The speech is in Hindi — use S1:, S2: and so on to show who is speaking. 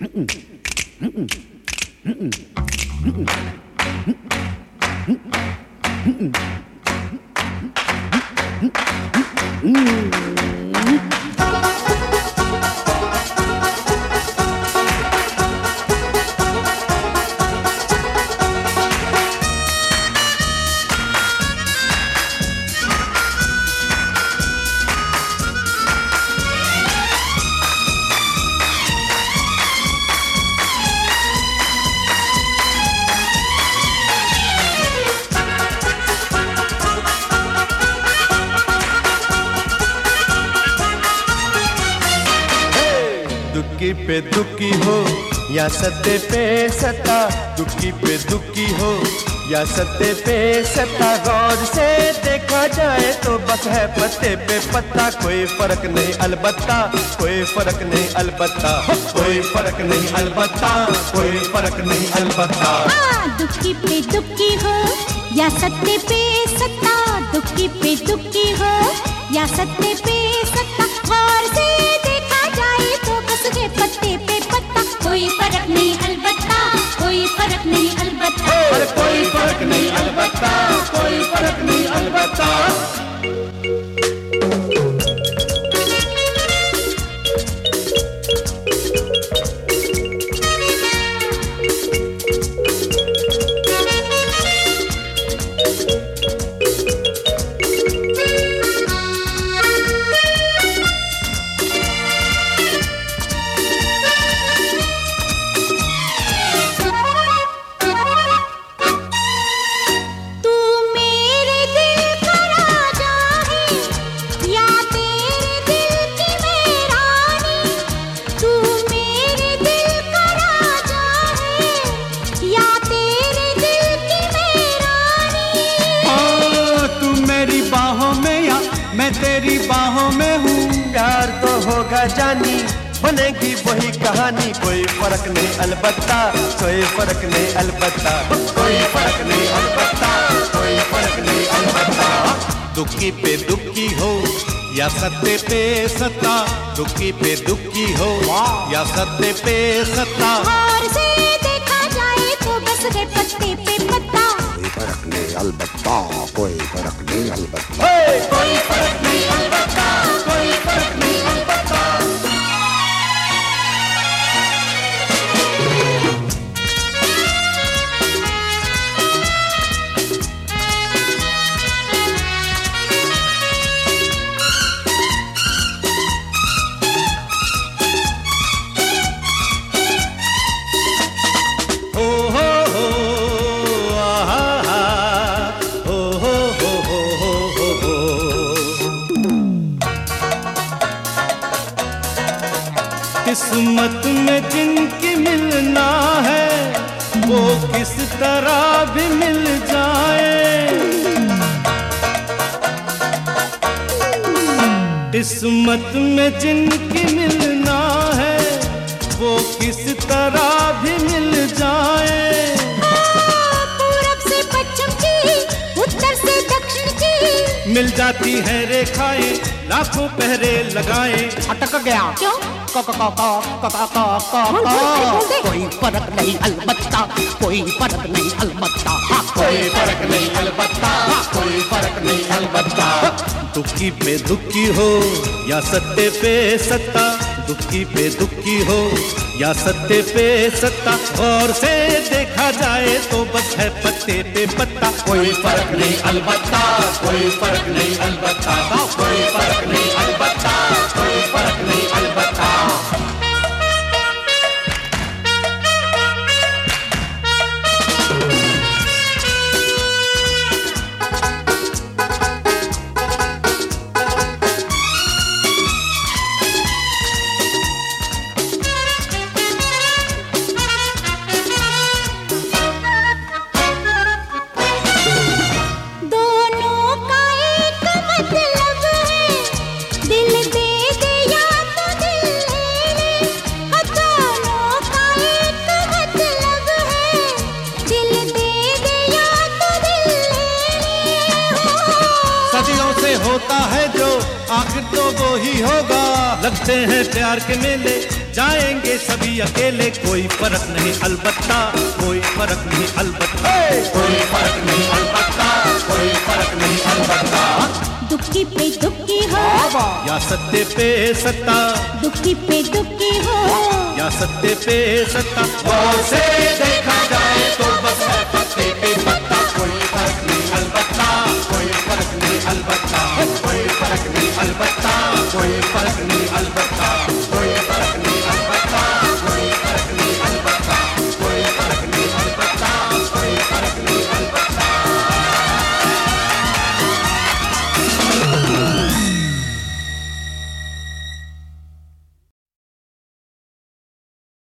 S1: Mm-mm. दुखी पे दुखी हो, या सत्य पे सत्ता। दुखी पे दुखी हो, या सत्य पे सत्ता। गौर से देखा जाए तो बस है पत्ते पे पत्ता। कोई फ़र्क नहीं अलबत्ता, कोई फ़र्क नहीं अलबत्ता। कोई फ़र्क नहीं अलबत्ता, कोई फ़र्क नहीं अलबत्ता।
S2: दुखी पे दुखी हो, या सत्य पे सत्ता। दुखी पे दुखी हो, या सत्य पे कोई फ़र्क नहीं अलबत्ता कोई फ़र्क नहीं अलबत्ता। में तेरी
S1: बाहों में हूँ, प्यार तो होगा जानी। बनेगी वही कहानी, कोई फ़र्क नहीं अलबत्ता, कोई फ़र्क नहीं अलबत्ता, कोई फ़र्क नहीं अलबत्ता, कोई फ़र्क नहीं अलबत्ता। दुखी पे दुखी हो, या सत्य पे सत्ता। दुखी पे दुखी हो, या सत्य पे सत्ता।
S3: अलबत्ता कोई फ़र्क नहीं अलबत्ता।
S1: कोई फ़र्क नहीं अलबत्ता कोई फ़र्क नहीं। किस्मत में जिनकी मिलना है वो किस तरह भी मिल जाए। किस्मत में जिनकी मिलना है वो किस तरह भी मिल जाए।
S2: पूरब से पश्चिम की उत्तर से दक्षिण की।
S1: मिल जाती है रेखाएँ लाखों पहरे लगाए।
S4: अटक गया।
S2: क्यों?
S4: कोई फ़र्क नहीं अलबत्ता कोई फ़र्क नहीं अलबत्ता
S1: कोई फ़र्क नहीं अलबत्ता कोई फ़र्क नहीं अलबत्ता दुखी पे दुखी हो या सत्य पे सत्ता? दुखी पे दुखी हो या सत्य पे सत्ता? और से देखा जाए तो बस है पत्ते पे पत्ता। कोई फ़र्क नहीं अलबत्ता, कोई फ़र्क नहीं अलबत्ता। कोई फ़र्क नहीं अलबत्ता, कोई फ़र्क नहीं अलबत्ता। सदियों से होता है जो आखिर तो वो ही होगा। लगते हैं प्यार के मेले जाएँगे सभी अकेले। कोई फ़र्क नहीं अलबत्ता कोई फ़र्क नहीं अलबत्ता। कोई फ़र्क नहीं अलबत्ता कोई फ़र्क नहीं अलबत्ता।
S2: दुखी पे दुखी हो।
S1: या सत्य पे सत्ता।
S2: दुखी पे दुखी हो।
S1: या सत्य पे सत्ता। से देखा जाए तो बस